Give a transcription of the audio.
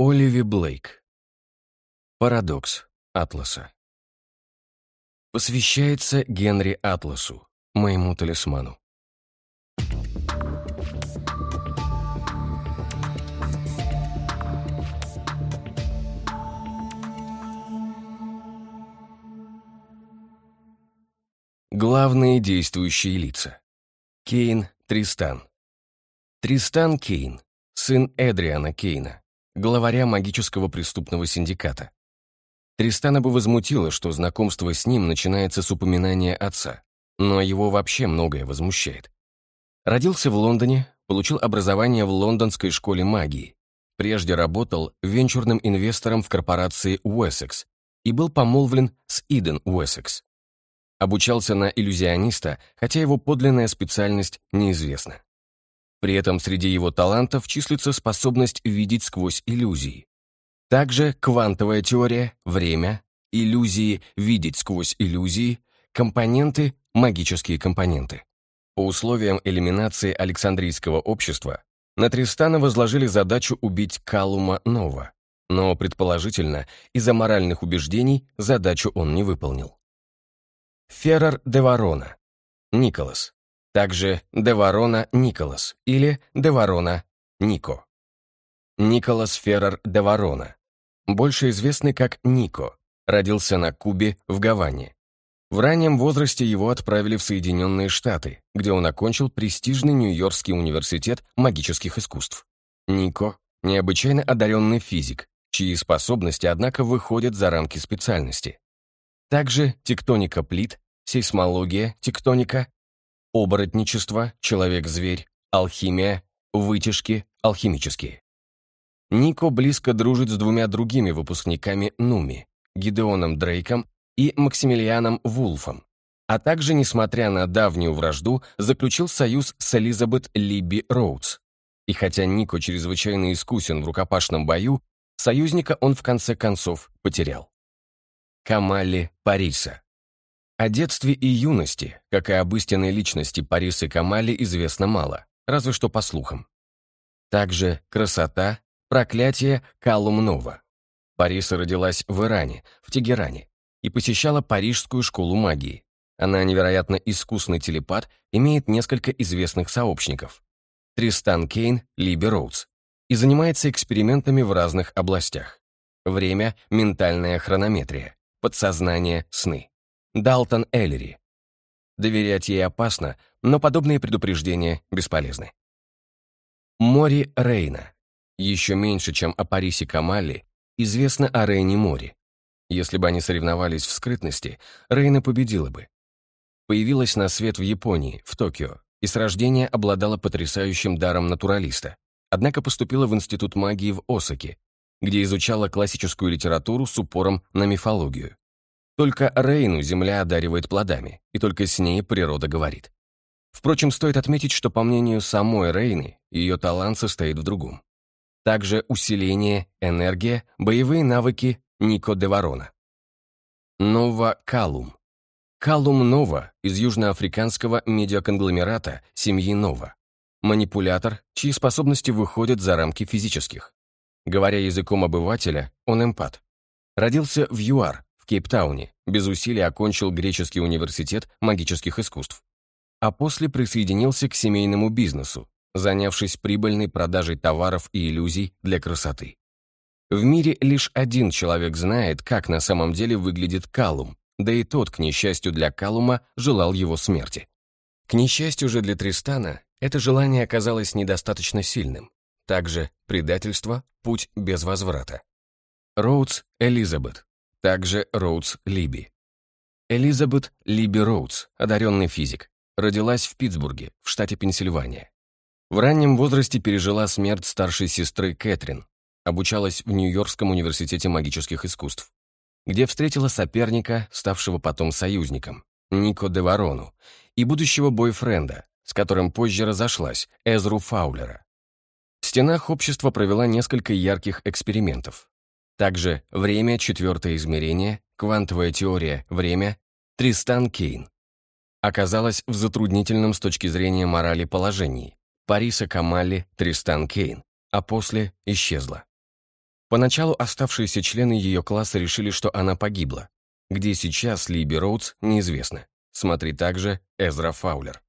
Оливи Блейк. Парадокс Атласа. Посвящается Генри Атласу, моему талисману. Главные действующие лица. Кейн Тристан. Тристан Кейн, сын Эдриана Кейна, главаря магического преступного синдиката. Тристана бы возмутило, что знакомство с ним начинается с упоминания отца, но его вообще многое возмущает. Родился в Лондоне, получил образование в Лондонской школе магии. Прежде работал венчурным инвестором в корпорации Уэссекс и был помолвлен с Иден Уэссекс. Обучался на иллюзиониста, хотя его подлинная специальность неизвестна. При этом среди его талантов числится способность видеть сквозь иллюзии. Также квантовая теория, время, иллюзии, видеть сквозь иллюзии, компоненты, магические компоненты. По условиям элиминации Александрийского общества на Тристана возложили задачу убить Калума Нова, но, предположительно, из-за моральных убеждений задачу он не выполнил. Феррар де Ворона. Николас также Деварона Николас или Деварона Нико. Николас Феррер Деварона, больше известный как Нико, родился на Кубе в Гаване. В раннем возрасте его отправили в Соединенные Штаты, где он окончил престижный Нью-Йоркский университет магических искусств. Нико – необычайно одаренный физик, чьи способности, однако, выходят за рамки специальности. Также тектоника плит, сейсмология, тектоника оборотничество, человек-зверь, алхимия, вытяжки, алхимические. Нико близко дружит с двумя другими выпускниками Нуми, Гидеоном Дрейком и Максимилианом Вулфом, а также, несмотря на давнюю вражду, заключил союз с Элизабет Либи Роудс. И хотя Нико чрезвычайно искусен в рукопашном бою, союзника он в конце концов потерял. Камали Париса о детстве и юности, как и об истинной личности Парисы Камали, известно мало, разве что по слухам. Также красота, проклятие Калумнова. Париса родилась в Иране, в Тегеране, и посещала Парижскую школу магии. Она невероятно искусный телепат, имеет несколько известных сообщников. Тристан Кейн, Либи Роудс. И занимается экспериментами в разных областях. Время, ментальная хронометрия, подсознание, сны. Далтон Эллери. Доверять ей опасно, но подобные предупреждения бесполезны. Мори Рейна. Еще меньше, чем о Парисе Камалли, известно о Рейне Мори. Если бы они соревновались в скрытности, Рейна победила бы. Появилась на свет в Японии, в Токио, и с рождения обладала потрясающим даром натуралиста. Однако поступила в Институт магии в Осаке, где изучала классическую литературу с упором на мифологию. Только Рейну земля одаривает плодами, и только с ней природа говорит. Впрочем, стоит отметить, что по мнению самой Рейны, ее талант состоит в другом. Также усиление, энергия, боевые навыки Нико де Ворона. Нова Калум. Калум Нова из южноафриканского медиаконгломерата семьи Нова. Манипулятор, чьи способности выходят за рамки физических. Говоря языком обывателя, он эмпат. Родился в ЮАР, Кейптауне, без усилий окончил греческий университет магических искусств. А после присоединился к семейному бизнесу, занявшись прибыльной продажей товаров и иллюзий для красоты. В мире лишь один человек знает, как на самом деле выглядит Калум, да и тот, к несчастью для Калума, желал его смерти. К несчастью же для Тристана, это желание оказалось недостаточно сильным. Также предательство – путь без возврата. Роудс Элизабет, также Роудс Либи. Элизабет Либи Роудс, одаренный физик, родилась в Питтсбурге, в штате Пенсильвания. В раннем возрасте пережила смерть старшей сестры Кэтрин, обучалась в Нью-Йоркском университете магических искусств, где встретила соперника, ставшего потом союзником, Нико де Ворону, и будущего бойфренда, с которым позже разошлась, Эзру Фаулера. В стенах общества провела несколько ярких экспериментов, также время, четвертое измерение, квантовая теория, время, Тристан Кейн. Оказалась в затруднительном с точки зрения морали положении. Париса Камалли, Тристан Кейн, а после исчезла. Поначалу оставшиеся члены ее класса решили, что она погибла. Где сейчас Либи Роудс, неизвестно. Смотри также Эзра Фаулер.